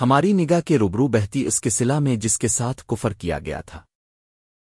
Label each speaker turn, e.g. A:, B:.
A: ہماری نگاہ کے روبرو بہتی اس کے سلا میں جس کے ساتھ کفر کیا گیا تھا۔